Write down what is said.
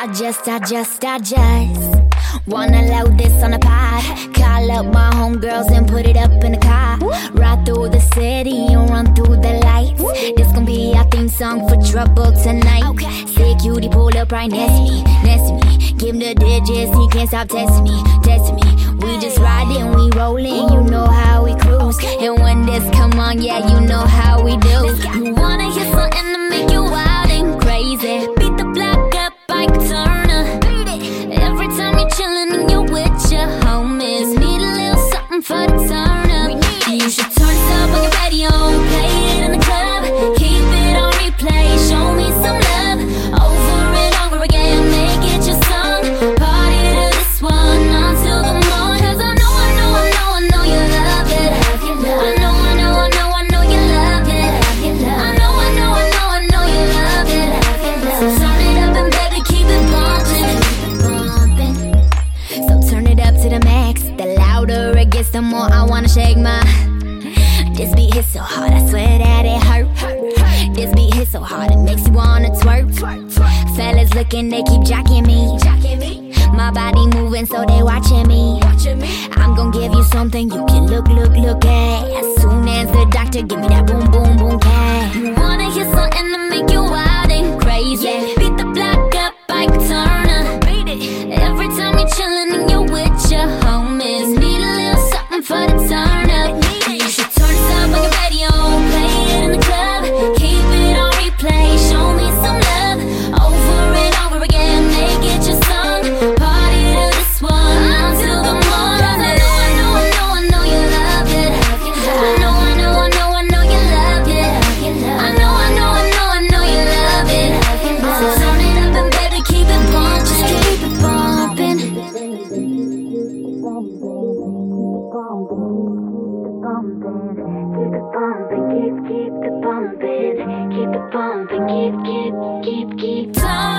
I just, I just, I just wanna load this on a pod. Call up my homegirls and put it up in the car. Ride through the city and run through the lights. This gon' be our theme song for trouble tonight. Say cutie pull up right next to me, next to me. Give him the digits, he can't stop testing me, testing me. We just riding, we rolling, you know how we cruise. And when this come on, yeah, you know how gets, the more I wanna shake my. This beat hits so hard, I swear that it hurt. This beat hits so hard, it makes you wanna twerk. Fellas looking, they keep jacking me. My body moving, so they watching me. I'm gonna give you something you can look, look, look at. As soon as the doctor give me that boom, boom, Keep keep, keep it bumpin', keep keep, keep, keep, keep.